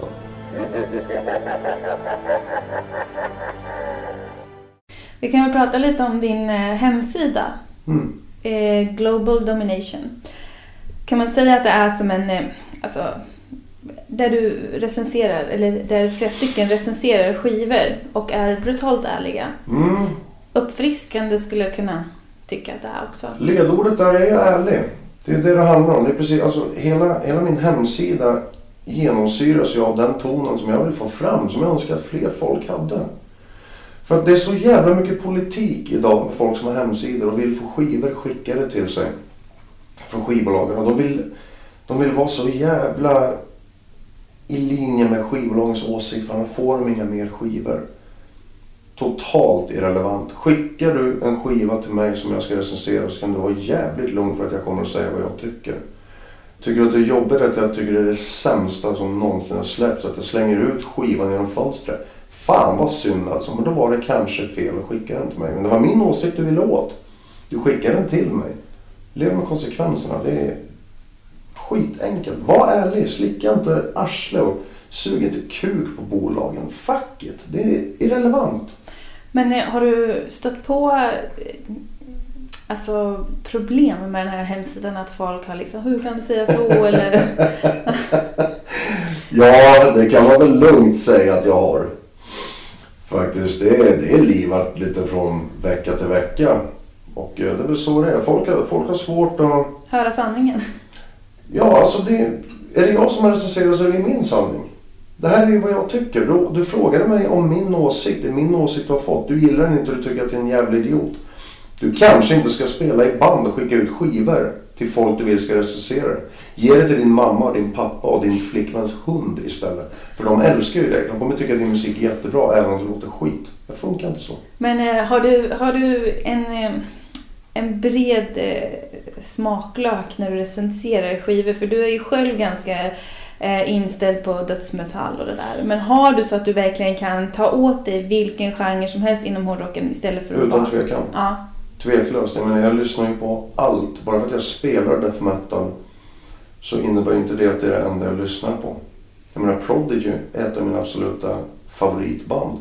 Vi kan väl prata lite om din eh, hemsida, Mm. eh, Global Domination. Kan man säga att det är som en, eh, alltså, där du recenserar, eller där flera stycken recenserar skivor och är brutalt ärliga. Mm. Uppfriskande skulle jag kunna tycka att det är också. Ledordet där är ärlig. Det är det det handlar om. Det är precis, alltså, hela, hela min hemsida genomsyras ju av den tonen som jag vill få fram, som jag önskar att fler folk hade. För att det är så jävla mycket politik idag med folk som har hemsidor och vill få skivor skickade till sig från skivbolagen. Och de vill, de vill vara så jävla i linje med skivbolagens åsikt för annars får de inga mer skivor. Totalt irrelevant. Skickar du en skiva till mig som jag ska recensera så kan du vara jävligt lugn för att jag kommer att säga vad jag tycker. Tycker du att det är jobbigt att jag tycker det är det sämsta som någonsin har släppts? Att jag slänger ut skivan genom fönstret? Fan vad synd alltså. Men då var det kanske fel att skicka den till mig. Men det var min åsikt du ville åt. Du skickade den till mig. Lev med konsekvenserna. Det är skitenkelt. Var ärlig. Slicka inte arsle och sug inte kuk på bolagen. Fuck it. Det är irrelevant. Men eh, har du stött på eh, alltså, problem med den här hemsidan? Att folk har liksom, hur kan du säga så? Eller, Ja, det kan man väl lugnt säga att jag har. Faktiskt, det är, det är livat lite från vecka till vecka. Och eh, det är väl så det är. Folk har, folk har svårt att... höra sanningen? Ja, alltså det... Är det jag som har recenserat så är det min sanning. Det här är ju vad jag tycker. Du, du frågade mig om min åsikt. Det är min åsikt du har fått. Du gillar den inte och du tycker att jag är en jävla idiot. Du kanske inte ska spela i band och skicka ut skivor till folk du vill ska recensera det. Ge det till din mamma, din pappa och din flickväns hund istället. För de älskar ju dig. De kommer tycka att din musik är jättebra även om det låter skit. Det funkar inte så. Men eh, har du, har du en, eh, en bred eh, smaklök när du recenserar skivor? För du är ju själv ganska eh, inställd på dödsmetall och det där. Men har du så att du verkligen kan ta åt dig vilken genre som helst inom hårdrocken istället för att Utan bara... tvekan. Ja. Tveklöst. Jag menar, jag lyssnar ju på allt. Bara för att jag spelar death metal så innebär inte det att det är det enda jag lyssnar på. Jag menar Prodigy är ett av mina absoluta favoritband.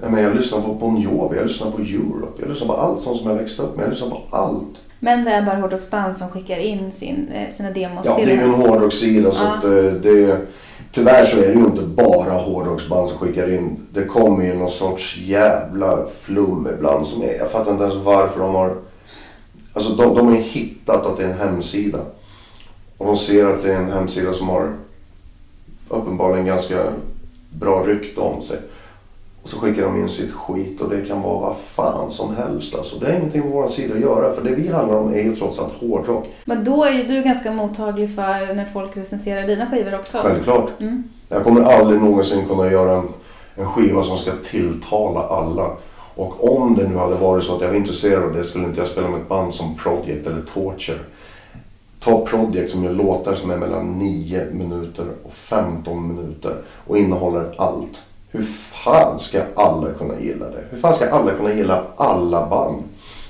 Jag, menar, jag lyssnar på Bon Jovi, jag lyssnar på Europe, jag lyssnar på allt sånt som jag växte upp med. Jag lyssnar på allt. Men det är bara hårdrocksband som skickar in sin, eh, sina demos Ja, till det är ju en hårdrockssida så Ja. att eh, det... Tyvärr så är det ju inte bara hårdrocksband som skickar in. Det kommer ju någon sorts jävla flum ibland som är... Jag fattar inte ens varför de har... Alltså de, de har hittat att det är en hemsida. Och de ser att det är en hemsida som har uppenbarligen ganska bra rykte om sig. Och så skickar de in sitt skit och det kan vara vad fan som helst. Alltså. Det är ingenting med vår sida att göra för det vi handlar om är ju trots allt hårdrock. Men då är ju du ganska mottaglig för när folk recenserar dina skivor också. Självklart. Mm. Jag kommer aldrig någonsin kunna göra en, en skiva som ska tilltala alla. Och om det nu hade varit så att jag var intresserad av det skulle inte jag spela med ett band som Project eller Torture. Ta Project som gör låtar som är mellan 9 minuter och 15 minuter och innehåller allt. Hur fan ska alla kunna gilla det? Hur fan ska alla kunna gilla alla band?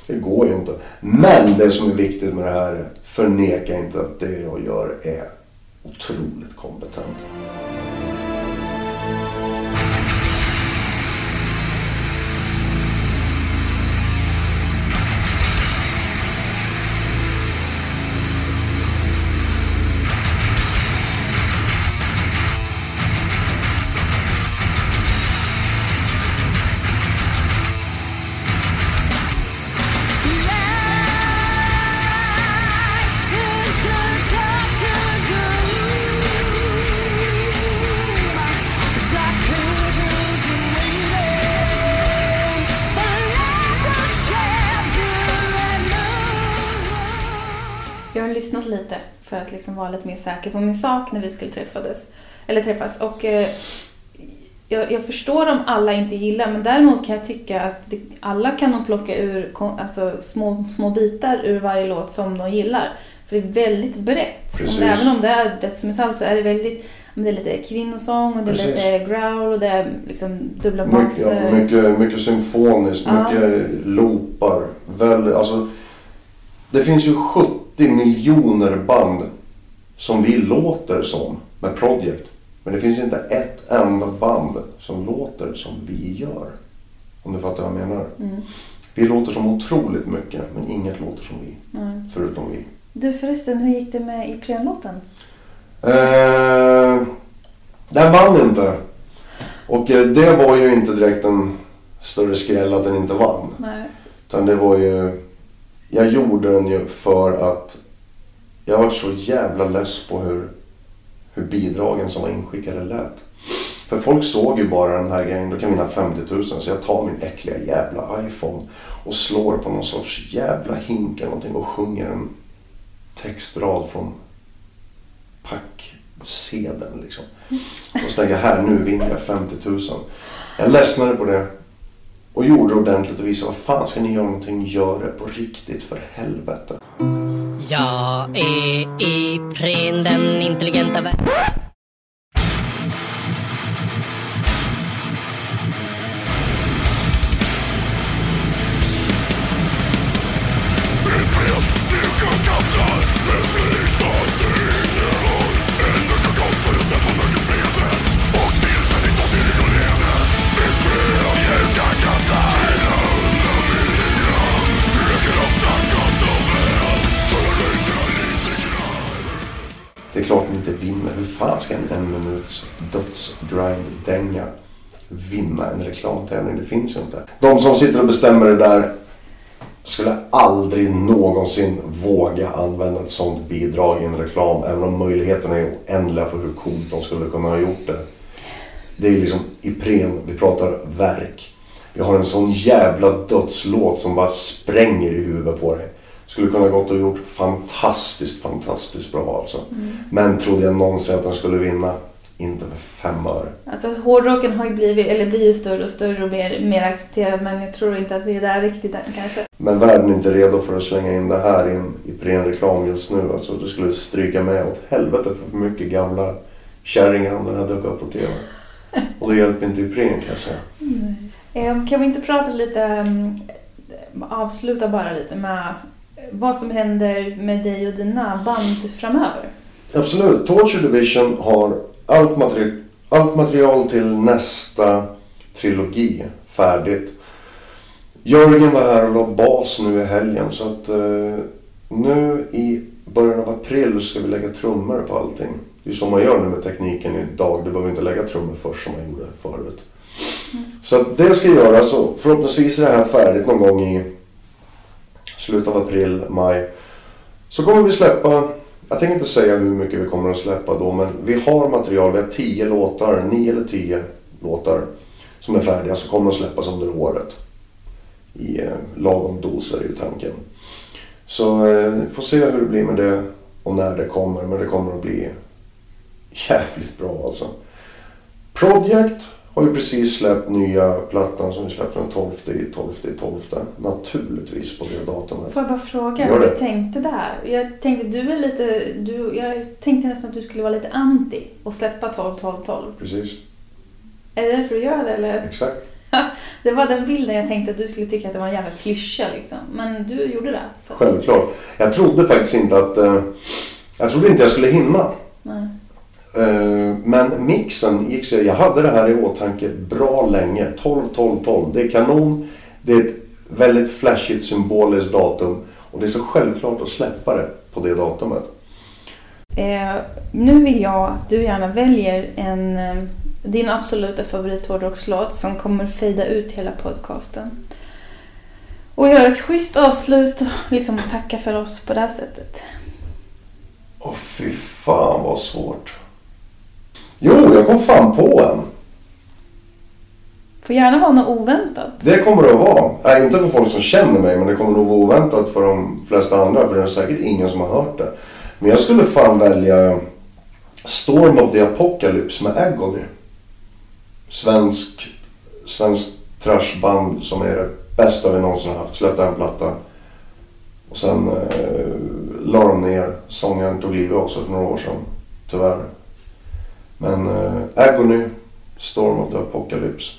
Det går ju inte. Men det som är viktigt med det här förneka inte att det jag gör är otroligt kompetent. För att liksom vara lite mer säker på min sak när vi skulle träffades, eller träffas. Och eh, jag, jag förstår om alla inte gillar, men däremot kan jag tycka att alla kan nog plocka ur alltså, små, små bitar ur varje låt som de gillar. För det är väldigt brett. Precis. Om, även om det är dödsmetall så är det väldigt det är lite kvinnosång och det är Precis. lite growl och det är liksom dubbla Mycket, ja, basser. mycket, mycket symfoniskt, Ja. mycket loopar. Väldigt, alltså, det finns ju 70 miljoner band som vi låter som med Project. Men det finns inte ett enda band som låter som vi gör. Om du fattar vad jag menar. Mm. Vi låter som otroligt mycket, men inget låter som vi. Ja. Förutom vi. Du förresten, hur gick det med Ipren-låten? Eh, den vann inte. Och eh, det var ju inte direkt en större skräll att den inte vann. Nej. Utan det var ju... Jag gjorde den ju för att jag var så jävla less på hur, hur bidragen som var inskickade lät. För folk såg ju bara den här grejen, då kan vi vinna 50 000. Så jag tar min äckliga jävla iPhone och slår på någon sorts jävla hink eller någonting och sjunger en textrad från packsedeln liksom. Och så tänker jag här nu vinner jag 50 000. Jag ledsnade på det och gjorde det ordentligt och visade vad fan ska ni göra någonting, gör det på riktigt för helvete. Jag är Ipren, den intelligenta vä- Det är klart ni inte vinner. Hur fan ska en en minuts dödsgrind-dänga vinna en reklamtävling? Det finns ju inte. De som sitter och bestämmer det där skulle aldrig någonsin våga använda ett sånt bidrag i en reklam. Även om möjligheterna är oändliga för hur coolt de skulle kunna ha gjort det. Det är liksom Ipren, vi pratar verk. Vi har en sån jävla dödslåt som bara spränger i huvudet på dig. Skulle kunna gått och gjort fantastiskt, fantastiskt bra alltså. Men trodde jag någonsin att den skulle vinna? Inte för fem öre. Alltså hårdrocken har ju blivit, eller blir ju större och större och mer, mer accepterad men jag tror inte att vi är där riktigt än kanske. Men världen är inte redo för att slänga in det här i en Ipren-reklam just nu. Alltså, det skulle stryka med åt helvete för för mycket gamla kärringar om den här dök upp på TV. Och det hjälper inte Ipren kan jag säga. Eh, Kan vi inte prata lite, mm, avsluta bara lite med vad som händer med dig och dina band framöver? Absolut. Torture Division har allt, materi- allt material till nästa trilogi färdigt. Jörgen var här och la bas nu i helgen så att eh, nu i början av april ska vi lägga trummor på allting. Det är så man gör nu med tekniken idag. Du behöver inte lägga trummor först som man gjorde förut. Så att det ska göras och förhoppningsvis är det här färdigt någon gång i slutet av april, maj. Så kommer vi släppa, jag tänker inte säga hur mycket vi kommer att släppa då, men vi har material, vi har tio låtar, nio eller tio låtar som är färdiga som kommer att släppas under året. I eh, lagom doser är ju tanken. Så eh, vi får se hur det blir med det och när det kommer, men det kommer att bli jävligt bra alltså. Project har ju precis släppt nya plattan som vi släppte den 12 i 12 i 12. Naturligtvis på det datumet. Får jag bara fråga det. du tänkte där? Jag tänkte du är lite... Du, jag tänkte nästan att du skulle vara lite anti och släppa 12, 12, 12. Precis, Är det därför du gör det eller? exakt. Det var den bilden jag tänkte att du skulle tycka att det var en jävla klyscha liksom. Men du gjorde det. Självklart. Jag trodde faktiskt inte att... Eh, jag trodde inte jag skulle hinna. Nej. Eh, men mixen gick så... Jag hade det här i åtanke bra länge. 12, 12, 12. Det är kanon. Det är ett väldigt flashigt symboliskt datum. Och det är så självklart att släppa det på det datumet. Eh, nu vill jag att du gärna väljer en, eh, din absoluta favorit hårdrockslåt som kommer fejda ut hela podcasten. Och göra ett schysst avslut och liksom tacka för oss på det här sättet. Åh fy fan vad svårt. Jo, jag kom fan på en. Får gärna vara något oväntat. Det kommer det att vara. Nej, inte för folk som känner mig, men det kommer nog vara oväntat för de flesta andra. För det är säkert ingen som har hört det. Men jag skulle fan välja Storm of the Apocalypse med Agony. Svensk, svensk trashband som är det bästa vi någonsin har haft. Släppte en platta. Och sen eh, la de ner. Sångaren tog livet av sig för några år sedan. Tyvärr. Men eh, Agony, Storm of the Apocalypse.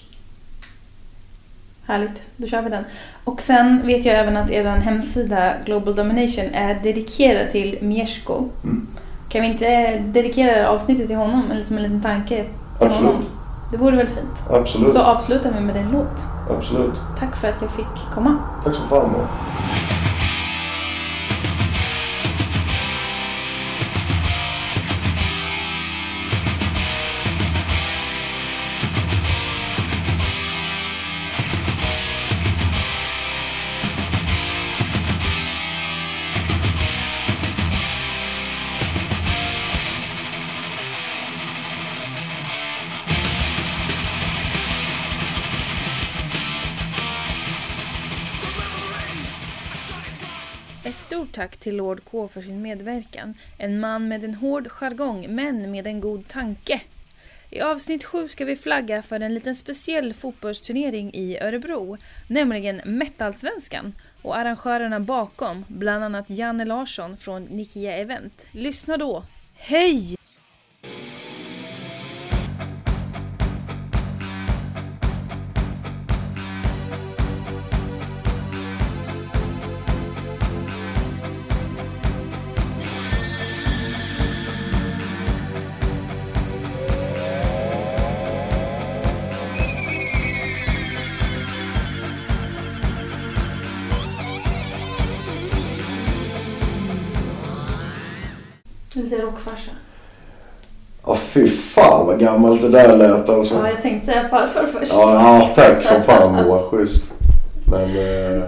Härligt, då kör vi den. Och sen vet jag även att er hemsida Global Domination är dedikerad till Mieszko. Mm. Kan vi inte dedikera avsnittet till honom? Eller som en liten tanke till Absolut. honom? Det vore väl fint? Absolut. Så avslutar vi med din låt. Absolut. Tack för att jag fick komma. Tack så fan tack till Lord K för sin medverkan. En man med en hård jargong, men med en god tanke. I avsnitt 7 ska vi flagga för en liten speciell fotbollsturnering i Örebro, nämligen Metalsvenskan. Och arrangörerna bakom, bland annat Janne Larsson från Nikia Event. Lyssna då! Hej! Rockfarsa. Ja fy fan vad gammalt det där lät alltså. Ja, jag tänkte säga farfar först. Ja, ja tack som fan Moa. Schysst. Men eh,